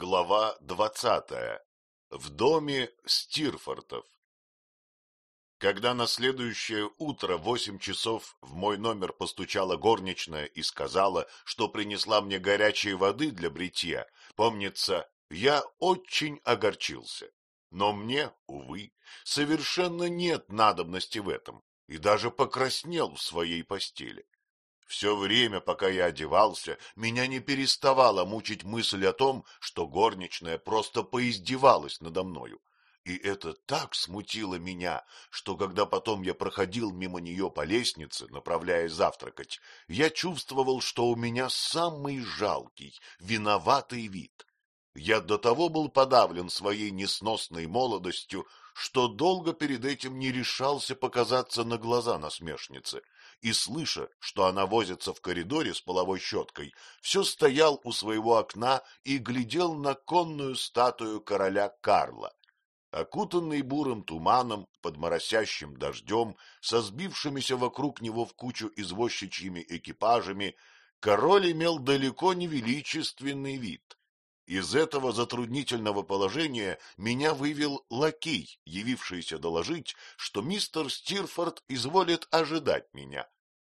Глава двадцатая. В доме Стирфортов. Когда на следующее утро в восемь часов в мой номер постучала горничная и сказала, что принесла мне горячей воды для бритья, помнится, я очень огорчился. Но мне, увы, совершенно нет надобности в этом, и даже покраснел в своей постели. Все время, пока я одевался, меня не переставала мучить мысль о том, что горничная просто поиздевалась надо мною. И это так смутило меня, что когда потом я проходил мимо нее по лестнице, направляясь завтракать, я чувствовал, что у меня самый жалкий, виноватый вид. Я до того был подавлен своей несносной молодостью, что долго перед этим не решался показаться на глаза насмешницы, и, слыша, что она возится в коридоре с половой щеткой, все стоял у своего окна и глядел на конную статую короля Карла. Окутанный бурым туманом, под моросящим дождем, со сбившимися вокруг него в кучу извозчичьими экипажами, король имел далеко не величественный вид. Из этого затруднительного положения меня вывел лакей, явившийся доложить, что мистер Стирфорд изволит ожидать меня.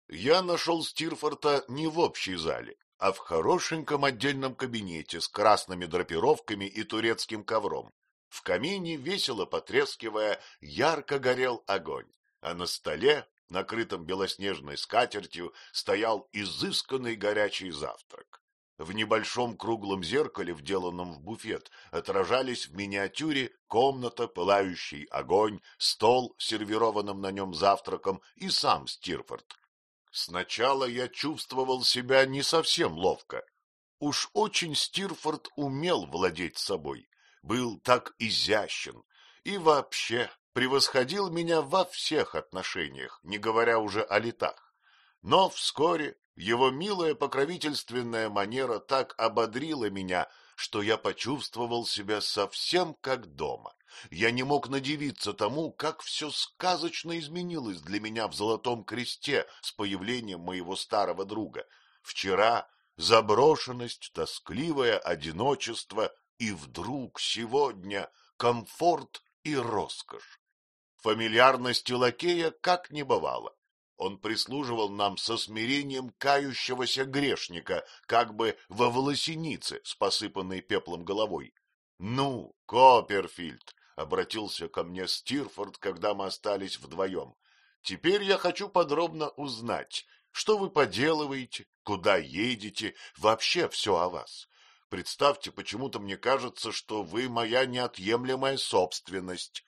Я нашел Стирфорда не в общей зале, а в хорошеньком отдельном кабинете с красными драпировками и турецким ковром. В камине, весело потрескивая, ярко горел огонь, а на столе, накрытом белоснежной скатертью, стоял изысканный горячий завтрак. В небольшом круглом зеркале, вделанном в буфет, отражались в миниатюре комната, пылающий огонь, стол, сервированным на нем завтраком, и сам Стирфорд. Сначала я чувствовал себя не совсем ловко. Уж очень Стирфорд умел владеть собой, был так изящен и вообще превосходил меня во всех отношениях, не говоря уже о летах. Но вскоре его милая покровительственная манера так ободрила меня, что я почувствовал себя совсем как дома. Я не мог надевиться тому, как все сказочно изменилось для меня в Золотом Кресте с появлением моего старого друга. Вчера заброшенность, тоскливое одиночество, и вдруг сегодня комфорт и роскошь. Фамильярности лакея как не бывало. Он прислуживал нам со смирением кающегося грешника, как бы во волосенице с посыпанной пеплом головой. — Ну, Копперфильд, — обратился ко мне Стирфорд, когда мы остались вдвоем, — теперь я хочу подробно узнать, что вы поделываете, куда едете, вообще все о вас. Представьте, почему-то мне кажется, что вы моя неотъемлемая собственность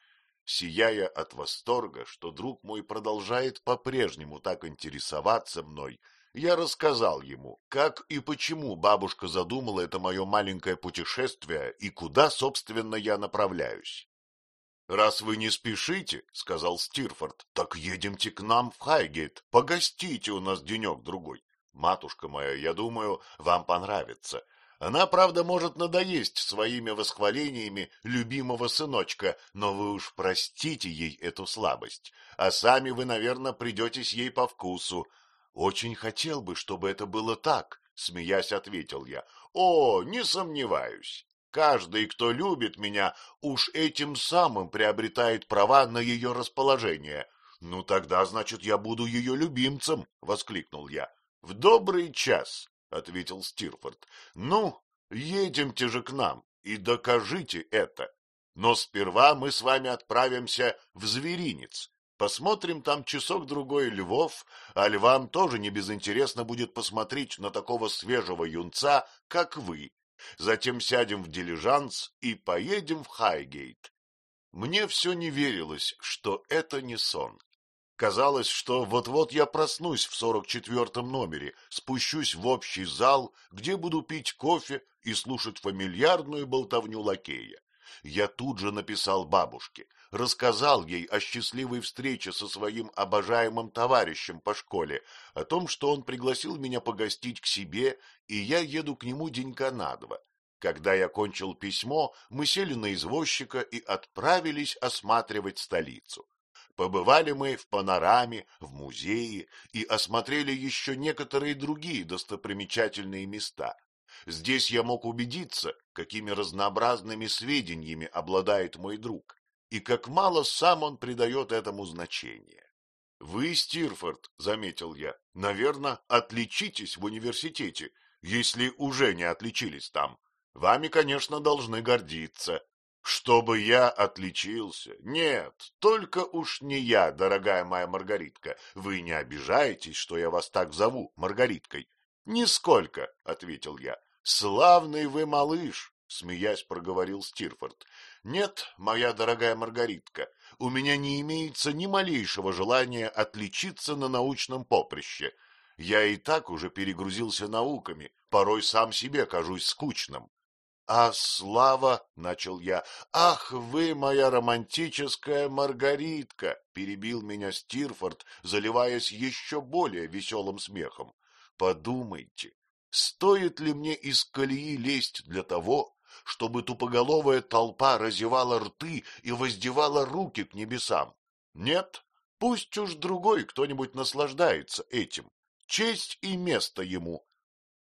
сияя от восторга, что друг мой продолжает по-прежнему так интересоваться мной, я рассказал ему, как и почему бабушка задумала это мое маленькое путешествие и куда, собственно, я направляюсь. — Раз вы не спешите, — сказал Стирфорд, — так едемте к нам в Хайгейт, погостите у нас денек-другой. Матушка моя, я думаю, вам понравится. Она, правда, может надоесть своими восхвалениями любимого сыночка, но вы уж простите ей эту слабость, а сами вы, наверное, придетесь ей по вкусу. Очень хотел бы, чтобы это было так, — смеясь ответил я. О, не сомневаюсь. Каждый, кто любит меня, уж этим самым приобретает права на ее расположение. Ну, тогда, значит, я буду ее любимцем, — воскликнул я. В добрый час. — ответил Стирфорд. — Ну, едемте же к нам и докажите это. Но сперва мы с вами отправимся в зверинец. Посмотрим там часок-другой львов, а львам тоже не безинтересно будет посмотреть на такого свежего юнца, как вы. Затем сядем в дилижанс и поедем в Хайгейт. Мне все не верилось, что это не сон. Казалось, что вот-вот я проснусь в сорок четвертом номере, спущусь в общий зал, где буду пить кофе и слушать фамильярную болтовню лакея. Я тут же написал бабушке, рассказал ей о счастливой встрече со своим обожаемым товарищем по школе, о том, что он пригласил меня погостить к себе, и я еду к нему денька на два. Когда я кончил письмо, мы сели на извозчика и отправились осматривать столицу. Побывали мы в панораме, в музее и осмотрели еще некоторые другие достопримечательные места. Здесь я мог убедиться, какими разнообразными сведениями обладает мой друг, и как мало сам он придает этому значения. Вы, Стирфорд, — заметил я, — наверное, отличитесь в университете, если уже не отличились там. Вами, конечно, должны гордиться. Чтобы я отличился? Нет, только уж не я, дорогая моя Маргаритка. Вы не обижаетесь, что я вас так зову, Маргариткой? Нисколько, — ответил я. Славный вы малыш, — смеясь проговорил Стирфорд. — Нет, моя дорогая Маргаритка, у меня не имеется ни малейшего желания отличиться на научном поприще. Я и так уже перегрузился науками, порой сам себе кажусь скучным. — А слава, — начал я, — ах вы, моя романтическая Маргаритка, — перебил меня Стирфорд, заливаясь еще более веселым смехом. — Подумайте, стоит ли мне из колеи лезть для того, чтобы тупоголовая толпа разевала рты и воздевала руки к небесам? Нет, пусть уж другой кто-нибудь наслаждается этим. Честь и место ему.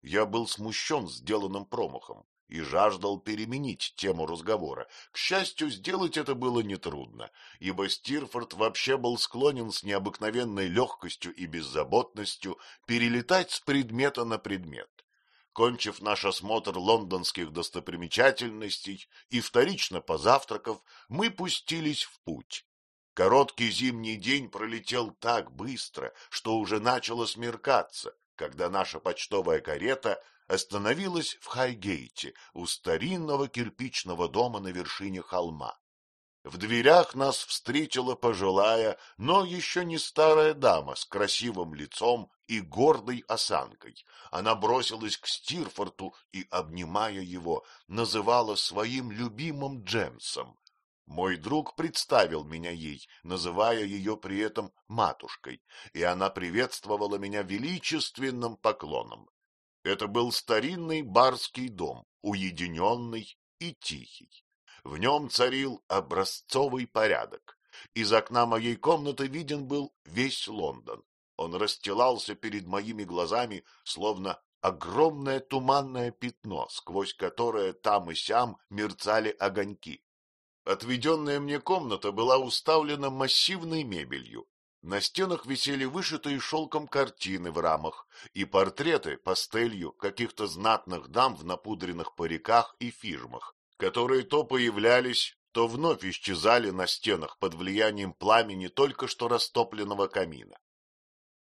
Я был смущен сделанным промахом и жаждал переменить тему разговора. К счастью, сделать это было нетрудно, ибо Стирфорд вообще был склонен с необыкновенной легкостью и беззаботностью перелетать с предмета на предмет. Кончив наш осмотр лондонских достопримечательностей и вторично позавтракав, мы пустились в путь. Короткий зимний день пролетел так быстро, что уже начало смеркаться, когда наша почтовая карета остановилась в Хайгейте у старинного кирпичного дома на вершине холма. В дверях нас встретила пожилая, но еще не старая дама с красивым лицом и гордой осанкой. Она бросилась к Стирфорту и, обнимая его, называла своим любимым Джемсом. Мой друг представил меня ей, называя ее при этом матушкой, и она приветствовала меня величественным поклоном. Это был старинный барский дом, уединенный и тихий. В нем царил образцовый порядок. Из окна моей комнаты виден был весь Лондон. Он расстилался перед моими глазами, словно огромное туманное пятно, сквозь которое там и сям мерцали огоньки. Отведенная мне комната была уставлена массивной мебелью. На стенах висели вышитые шелком картины в рамах и портреты пастелью каких-то знатных дам в напудренных париках и фижмах которые то появлялись, то вновь исчезали на стенах под влиянием пламени только что растопленного камина.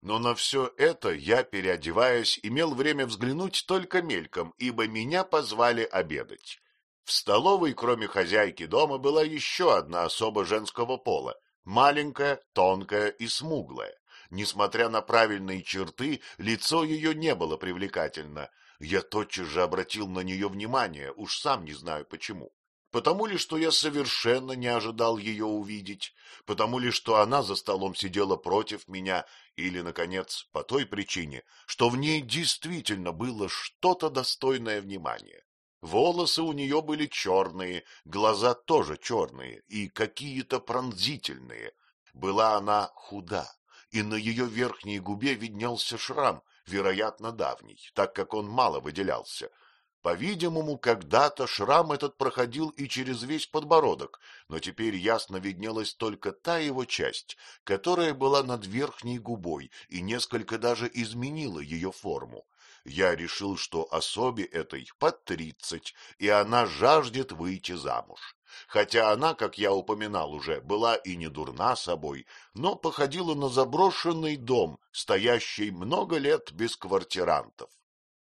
Но на все это я, переодеваясь, имел время взглянуть только мельком, ибо меня позвали обедать. В столовой, кроме хозяйки дома, была еще одна особа женского пола, маленькая, тонкая и смуглая. Несмотря на правильные черты, лицо ее не было привлекательно, я тотчас же обратил на нее внимание, уж сам не знаю почему. Потому ли, что я совершенно не ожидал ее увидеть, потому ли, что она за столом сидела против меня, или, наконец, по той причине, что в ней действительно было что-то достойное внимания. Волосы у нее были черные, глаза тоже черные и какие-то пронзительные. Была она худа, и на ее верхней губе виднелся шрам, вероятно, давний, так как он мало выделялся. По-видимому, когда-то шрам этот проходил и через весь подбородок, но теперь ясно виднелась только та его часть, которая была над верхней губой и несколько даже изменила ее форму. Я решил, что особе этой под тридцать, и она жаждет выйти замуж. Хотя она, как я упоминал уже, была и не дурна собой, но походила на заброшенный дом, стоящий много лет без квартирантов.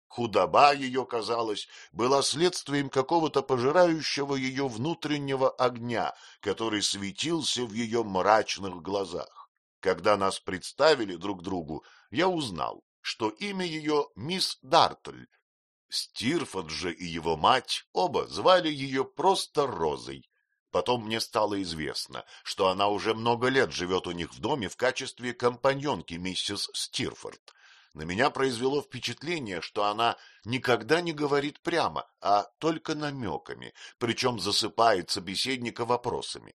Худоба ее, казалось, была следствием какого-то пожирающего ее внутреннего огня, который светился в ее мрачных глазах. Когда нас представили друг другу, я узнал, что имя ее мисс Дартль, Стирфорд же и его мать оба звали ее просто Розой. Потом мне стало известно, что она уже много лет живет у них в доме в качестве компаньонки миссис Стирфорд. На меня произвело впечатление, что она никогда не говорит прямо, а только намеками, причем засыпает собеседника вопросами.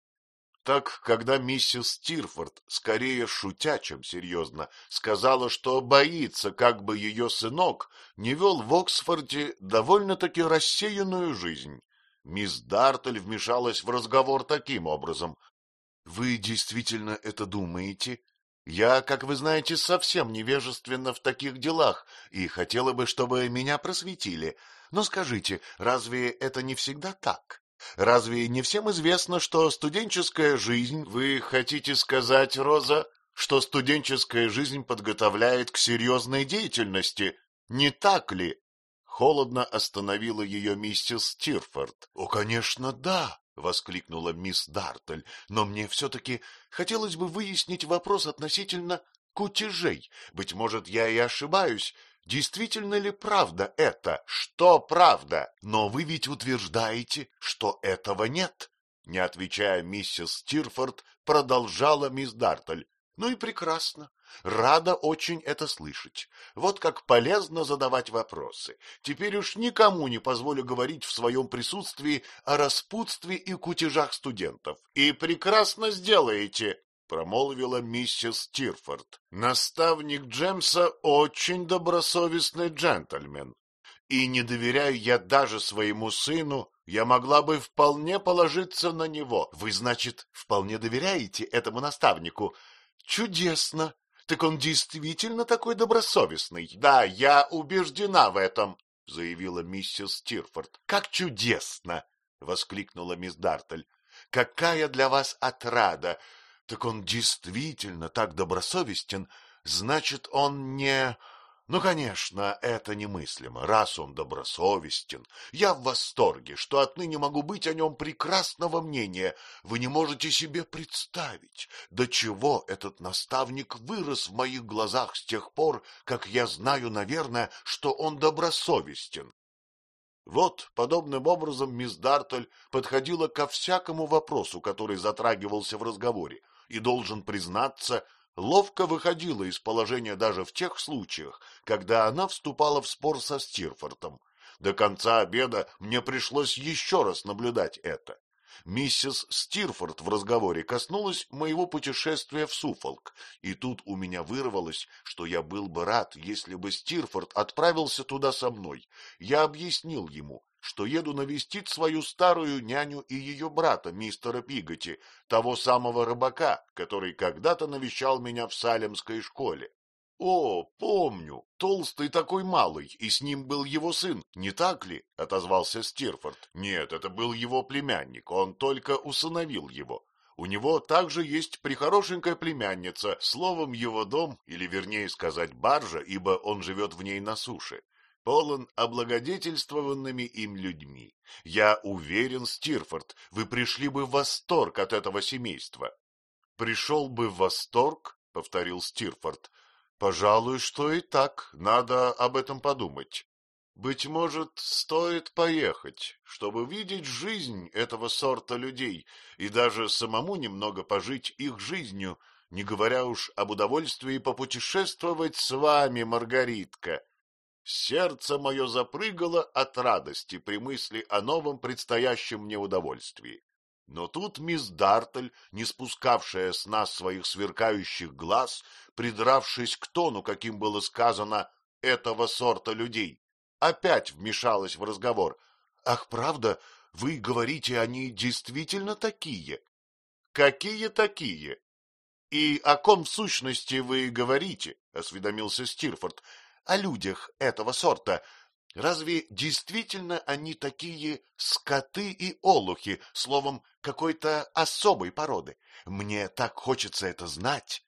Так, когда миссис Стирфорд, скорее шутя, чем серьезно, сказала, что боится, как бы ее сынок не вел в Оксфорде довольно-таки рассеянную жизнь, мисс Дартель вмешалась в разговор таким образом. — Вы действительно это думаете? Я, как вы знаете, совсем невежественна в таких делах и хотела бы, чтобы меня просветили. Но скажите, разве это не всегда так? Разве не всем известно, что студенческая жизнь... Вы хотите сказать, Роза, что студенческая жизнь подготовляет к серьезной деятельности, не так ли? Холодно остановила ее миссис Тирфорд. — О, конечно, да, — воскликнула мисс Дартель, — но мне все-таки хотелось бы выяснить вопрос относительно кутежей. Быть может, я и ошибаюсь, Действительно ли правда это? Что правда? Но вы ведь утверждаете, что этого нет. Не отвечая миссис Стирфорд, продолжала мисс Дартель. Ну и прекрасно. Рада очень это слышать. Вот как полезно задавать вопросы. Теперь уж никому не позволю говорить в своем присутствии о распутстве и кутежах студентов. И прекрасно сделаете, промолвила миссис Тирфорд. Наставник Джемса очень добросовестный джентльмен, и не доверяю я даже своему сыну, я могла бы вполне положиться на него. Вы, значит, вполне доверяете этому наставнику? Чудесно. Так он действительно такой добросовестный. Да, я убеждена в этом, заявила миссис Тирфорд. Как чудесно, воскликнула мисс Дартель. Какая для вас отрада! Так он действительно так добросовестен, значит, он не... Ну, конечно, это немыслимо, раз он добросовестен. Я в восторге, что отныне могу быть о нем прекрасного мнения. Вы не можете себе представить, до чего этот наставник вырос в моих глазах с тех пор, как я знаю, наверное, что он добросовестен. Вот, подобным образом, мисс Дартель подходила ко всякому вопросу, который затрагивался в разговоре, и, должен признаться, ловко выходила из положения даже в тех случаях, когда она вступала в спор со Стирфортом. До конца обеда мне пришлось еще раз наблюдать это. Миссис Стирфорд в разговоре коснулась моего путешествия в Суфолк, и тут у меня вырвалось, что я был бы рад, если бы Стирфорд отправился туда со мной. Я объяснил ему, что еду навестить свою старую няню и ее брата, мистера Пиготи, того самого рыбака, который когда-то навещал меня в Салемской школе. — О, помню, толстый такой малый, и с ним был его сын, не так ли? — отозвался Стирфорд. — Нет, это был его племянник, он только усыновил его. У него также есть прихорошенькая племянница, словом, его дом, или вернее сказать баржа, ибо он живет в ней на суше, полон облагодетельствованными им людьми. Я уверен, Стирфорд, вы пришли бы в восторг от этого семейства. — Пришел бы в восторг? — повторил Стирфорд. — Пожалуй, что и так, надо об этом подумать. Быть может, стоит поехать, чтобы видеть жизнь этого сорта людей и даже самому немного пожить их жизнью, не говоря уж об удовольствии попутешествовать с вами, Маргаритка. Сердце мое запрыгало от радости при мысли о новом предстоящем мне удовольствии. Но тут мисс Дартель, не спускавшая с нас своих сверкающих глаз, придравшись к тону, каким было сказано «этого сорта людей», опять вмешалась в разговор. — Ах, правда, вы говорите, они действительно такие? — Какие такие? — И о ком в сущности вы говорите? — осведомился Стирфорд о людях этого сорта. Разве действительно они такие скоты и олухи, словом, какой-то особой породы? Мне так хочется это знать.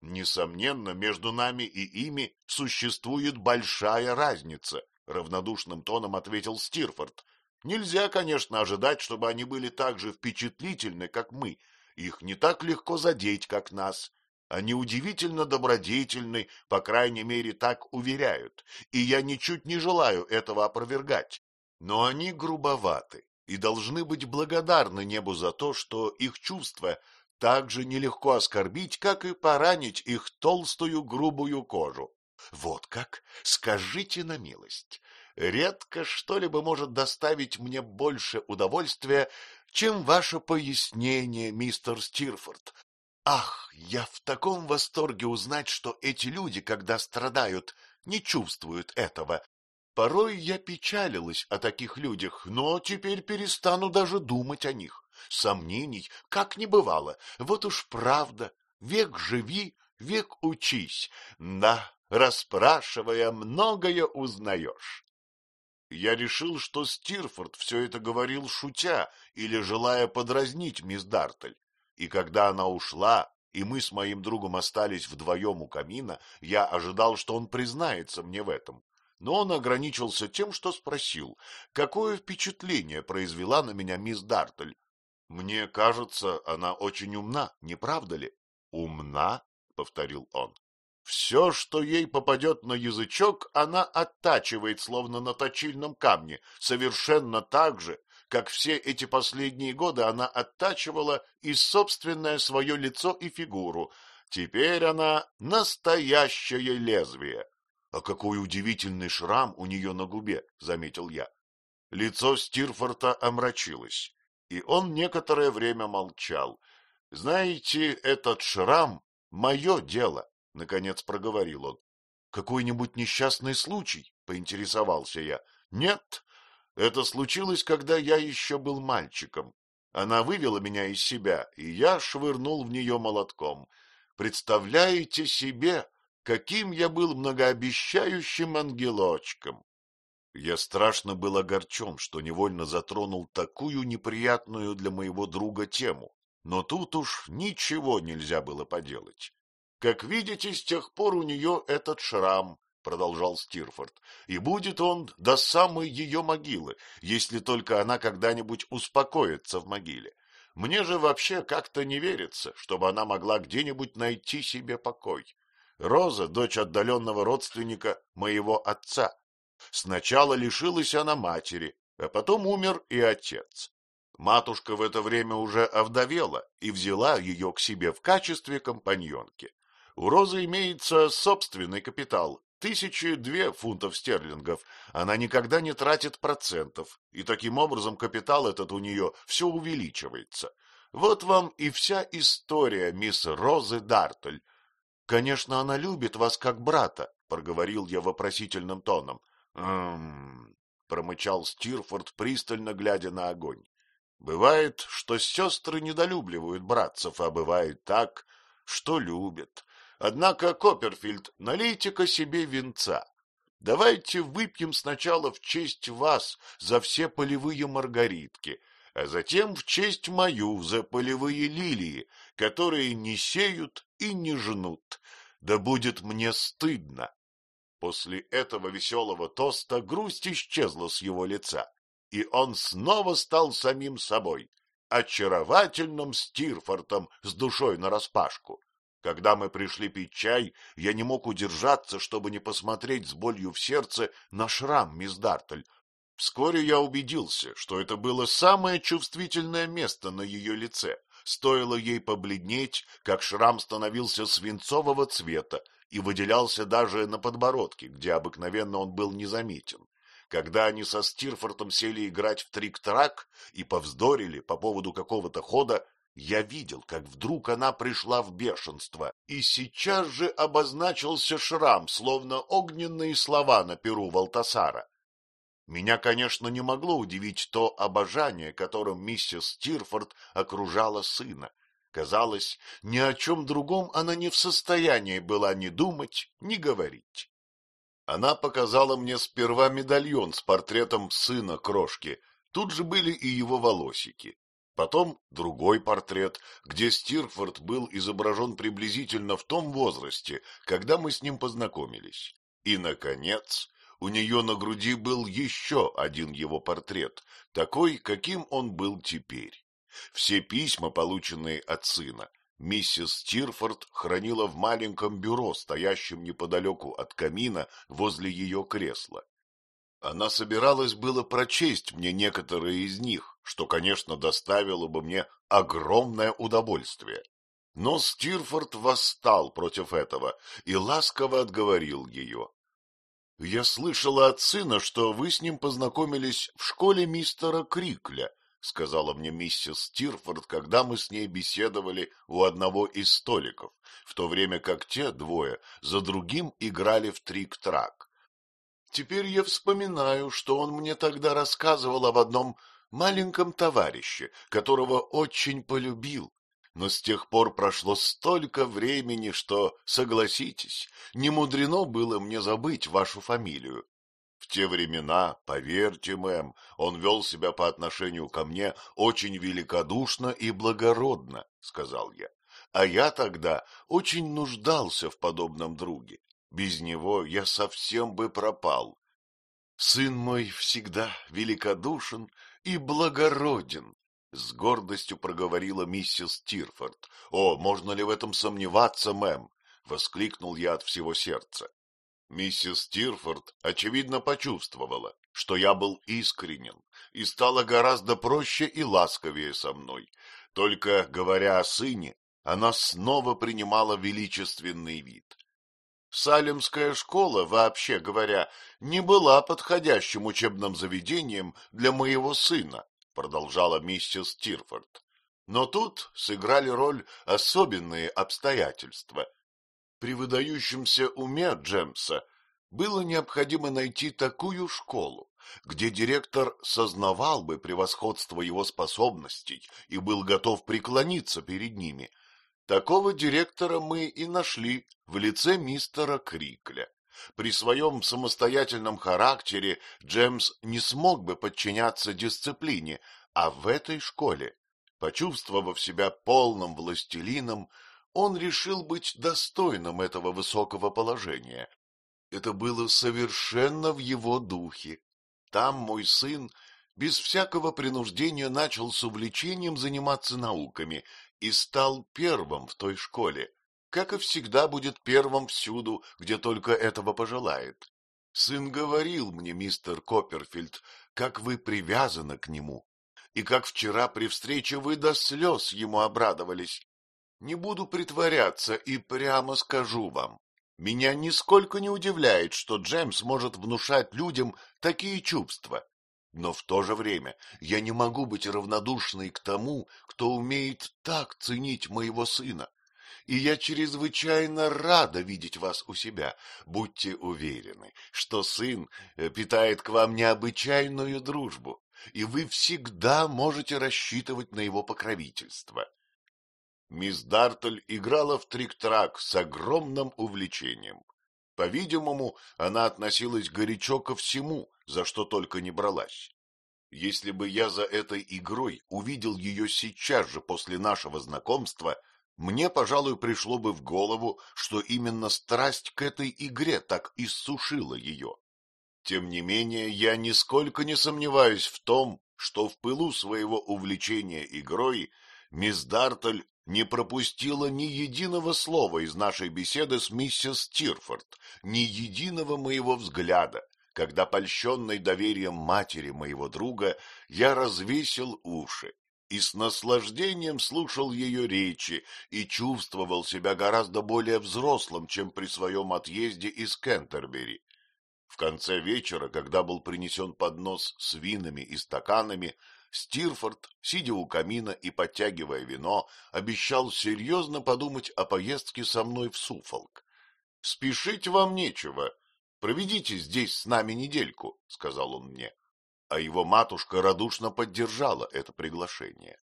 Несомненно, между нами и ими существует большая разница, равнодушным тоном ответил Стирфорд. Нельзя, конечно, ожидать, чтобы они были так же впечатлительны, как мы. Их не так легко задеть, как нас. Они удивительно добродетельны, по крайней мере, так уверяют, и я ничуть не желаю этого опровергать. Но они грубоваты и должны быть благодарны небу за то, что их чувства так же нелегко оскорбить, как и поранить их толстую грубую кожу. Вот как? Скажите на милость. Редко что-либо может доставить мне больше удовольствия, чем ваше пояснение, мистер Стирфорд. Ах, я в таком восторге узнать, что эти люди, когда страдают, не чувствуют этого. Порой я печалилась о таких людях, но теперь перестану даже думать о них. Сомнений как не бывало. Вот уж правда. Век живи, век учись. Да, расспрашивая, многое узнаешь. Я решил, что Стирфорд все это говорил шутя или желая подразнить мисс Дартель. И когда она ушла, и мы с моим другом остались вдвоем у камина, я ожидал, что он признается мне в этом. Но он ограничился тем, что спросил, какое впечатление произвела на меня мисс Дартель. Мне кажется, она очень умна, не правда ли? Умна? — повторил он. Все, что ей попадет на язычок, она оттачивает, словно на точильном камне, совершенно так же, как все эти последние годы она оттачивала и собственное свое лицо и фигуру. Теперь она настоящее лезвие. — А какой удивительный шрам у нее на губе, — заметил я. Лицо Стирфорта омрачилось, и он некоторое время молчал. — Знаете, этот шрам — мое дело, — наконец проговорил он. — Какой-нибудь несчастный случай? — поинтересовался я. — Нет, это случилось, когда я еще был мальчиком. Она вывела меня из себя, и я швырнул в нее молотком. Представляете себе, каким я был многообещающим ангелочком! Я страшно был огорчен, что невольно затронул такую неприятную для моего друга тему, но тут уж ничего нельзя было поделать. Как видите, с тех пор у нее этот шрам, — продолжал Стирфорд, — и будет он до самой ее могилы, если только она когда-нибудь успокоится в могиле. Мне же вообще как-то не верится, чтобы она могла где-нибудь найти себе покой. Роза — дочь отдаленного родственника моего отца. Сначала лишилась она матери, а потом умер и отец. Матушка в это время уже овдовела и взяла ее к себе в качестве компаньонки. У Розы имеется собственный капитал, Тысячи две фунтов стерлингов. Она никогда не тратит процентов, и таким образом капитал этот у нее все увеличивается. Вот вам и вся история мисс Розы Дартель. Конечно, она любит вас как брата, — проговорил я вопросительным тоном. «М-м-м», промычал Стирфорд, пристально глядя на огонь. Бывает, что сестры недолюбливают братцев, а бывает так, что любят. Однако, Копперфильд, налейте-ка себе венца. Давайте выпьем сначала в честь вас за все полевые маргаритки, а затем в честь мою за полевые лилии, которые не сеют и не жнут. Да будет мне стыдно. После этого веселого тоста грусть исчезла с его лица, и он снова стал самим собой, очаровательным Стирфортом с душой нараспашку. Когда мы пришли пить чай, я не мог удержаться, чтобы не посмотреть с болью в сердце на шрам мисс Дартель. Вскоре я убедился, что это было самое чувствительное место на ее лице. Стоило ей побледнеть, как шрам становился свинцового цвета и выделялся даже на подбородке, где обыкновенно он был незаметен. Когда они со Стирфортом сели играть в трик-трак и повздорили по поводу какого-то хода, я видел, как вдруг она пришла в бешенство, и сейчас же обозначился шрам, словно огненные слова на перу Валтасара. Меня, конечно, не могло удивить то обожание, которым миссис Стирфорд окружала сына. Казалось, ни о чем другом она не в состоянии была ни думать, ни говорить. Она показала мне сперва медальон с портретом сына крошки, тут же были и его волосики. Потом другой портрет, где Стирфорд был изображен приблизительно в том возрасте, когда мы с ним познакомились. И, наконец, у нее на груди был еще один его портрет, такой, каким он был теперь. Все письма, полученные от сына, миссис Стирфорд хранила в маленьком бюро, стоящем неподалеку от камина возле ее кресла. Она собиралась было прочесть мне некоторые из них, что, конечно, доставило бы мне огромное удовольствие. Но Стирфорд восстал против этого и ласково отговорил ее. — Я слышала от сына, что вы с ним познакомились в школе мистера Крикля. — сказала мне миссис Стирфорд, когда мы с ней беседовали у одного из столиков, в то время как те двое за другим играли в трик-трак. Теперь я вспоминаю, что он мне тогда рассказывал об одном маленьком товарище, которого очень полюбил. Но с тех пор прошло столько времени, что, согласитесь, не мудрено было мне забыть вашу фамилию. В те времена, поверьте, мэм, он вел себя по отношению ко мне очень великодушно и благородно, — сказал я. А я тогда очень нуждался в подобном друге. Без него я совсем бы пропал. Сын мой всегда великодушен и благороден, — с гордостью проговорила миссис Тирфорд. — О, можно ли в этом сомневаться, мэм? — воскликнул я от всего сердца. Миссис Тирфорд, очевидно, почувствовала, что я был искренен, и стала гораздо проще и ласковее со мной. Только, говоря о сыне, она снова принимала величественный вид. Салемская школа, вообще говоря, не была подходящим учебным заведением для моего сына, продолжала миссис Тирфорд. Но тут сыграли роль особенные обстоятельства — при выдающемся уме Джемса было необходимо найти такую школу, где директор сознавал бы превосходство его способностей и был готов преклониться перед ними. Такого директора мы и нашли в лице мистера Крикля. При своем самостоятельном характере Джемс не смог бы подчиняться дисциплине, а в этой школе, почувствовав себя полным властелином, он решил быть достойным этого высокого положения. Это было совершенно в его духе. Там мой сын без всякого принуждения начал с увлечением заниматься науками и стал первым в той школе, как и всегда будет первым всюду, где только этого пожелает. Сын говорил мне, мистер Копперфильд, как вы привязаны к нему, и как вчера при встрече вы до слез ему обрадовались. Не буду притворяться и прямо скажу вам. Меня нисколько не удивляет, что Джеймс может внушать людям такие чувства. Но в то же время я не могу быть равнодушной к тому, кто умеет так ценить моего сына. И я чрезвычайно рада видеть вас у себя. Будьте уверены, что сын э, питает к вам необычайную дружбу, и вы всегда можете рассчитывать на его покровительство. Мисс Дартель играла в трик-трак с огромным увлечением. По-видимому, она относилась горячо ко всему, за что только не бралась. Если бы я за этой игрой увидел ее сейчас же после нашего знакомства, мне, пожалуй, пришло бы в голову, что именно страсть к этой игре так иссушила ее. Тем не менее, я нисколько не сомневаюсь в том, что в пылу своего увлечения игрой мисс Дартель не пропустила ни единого слова из нашей беседы с миссис Тирфорд, ни единого моего взгляда, когда, польщенный доверием матери моего друга, я развесил уши и с наслаждением слушал ее речи и чувствовал себя гораздо более взрослым, чем при своем отъезде из Кентербери. В конце вечера, когда был принесен поднос с винами и стаканами, Стирфорд, сидя у камина и подтягивая вино, обещал серьезно подумать о поездке со мной в Суфолк. — Спешить вам нечего. Проведите здесь с нами недельку, — сказал он мне. А его матушка радушно поддержала это приглашение.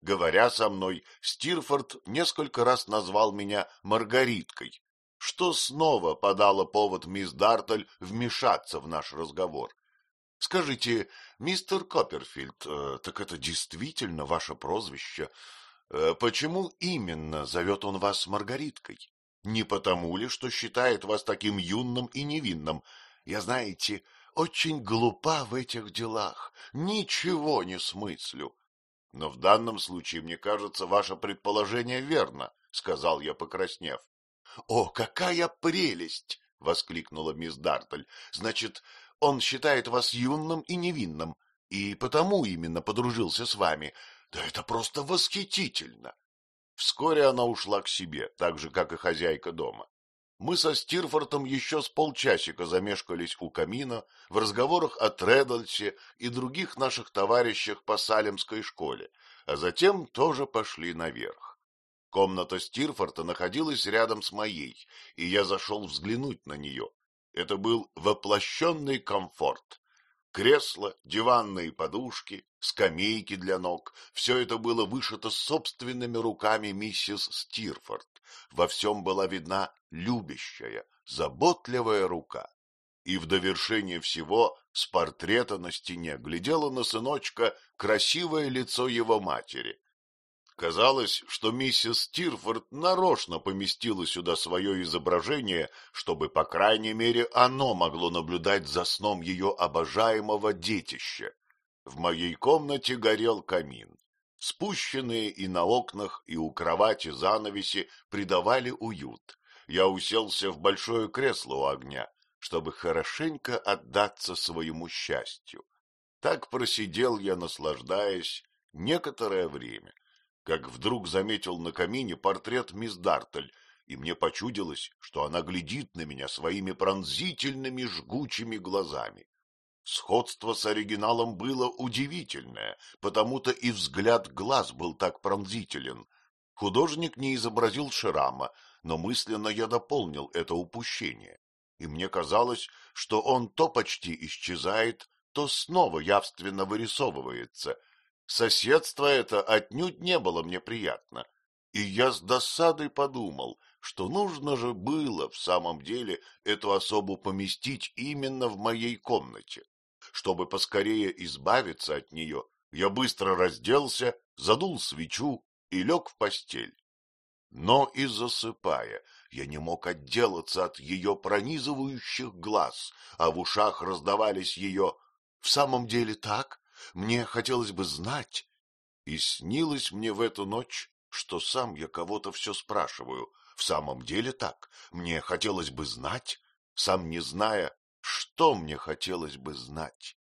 Говоря со мной, Стирфорд несколько раз назвал меня Маргариткой, что снова подало повод мисс Дартель вмешаться в наш разговор. — Скажите, мистер Копперфильд, э, так это действительно ваше прозвище. Э, почему именно зовет он вас Маргариткой? Не потому ли, что считает вас таким юным и невинным? Я, знаете, очень глупа в этих делах, ничего не смыслю. Но в данном случае, мне кажется, ваше предположение верно, — сказал я, покраснев. — О, какая прелесть! — воскликнула мисс Дартель. — Значит, он считает вас юным и невинным, и потому именно подружился с вами. Да это просто восхитительно! Вскоре она ушла к себе, так же, как и хозяйка дома. Мы со Стирфортом еще с полчасика замешкались у камина в разговорах о Тредальсе и других наших товарищах по Салемской школе, а затем тоже пошли наверх. Комната Стирфорта находилась рядом с моей, и я зашел взглянуть на нее. Это был воплощенный комфорт. Кресла, диванные подушки, скамейки для ног — все это было вышито собственными руками миссис Стирфорд. Во всем была видна любящая, заботливая рука. И в довершение всего с портрета на стене глядело на сыночка красивое лицо его матери. Казалось, что миссис Стирфорд нарочно поместила сюда свое изображение, чтобы, по крайней мере, оно могло наблюдать за сном ее обожаемого детища. В моей комнате горел камин. Спущенные и на окнах, и у кровати занавеси придавали уют. Я уселся в большое кресло у огня, чтобы хорошенько отдаться своему счастью. Так просидел я, наслаждаясь, некоторое время — как вдруг заметил на камине портрет мисс Дартель, и мне почудилось, что она глядит на меня своими пронзительными жгучими глазами. Сходство с оригиналом было удивительное, потому-то и взгляд глаз был так пронзителен. Художник не изобразил шрама, но мысленно я дополнил это упущение, и мне казалось, что он то почти исчезает, то снова явственно вырисовывается, Соседство это отнюдь не было мне приятно, и я с досадой подумал, что нужно же было в самом деле эту особу поместить именно в моей комнате. Чтобы поскорее избавиться от нее, я быстро разделся, задул свечу и лег в постель. Но и засыпая, я не мог отделаться от ее пронизывающих глаз, а в ушах раздавались ее «В самом деле так? Мне хотелось бы знать. И снилось мне в эту ночь, что сам я кого-то все спрашиваю. В самом деле так. Мне хотелось бы знать, сам не зная, что мне хотелось бы знать.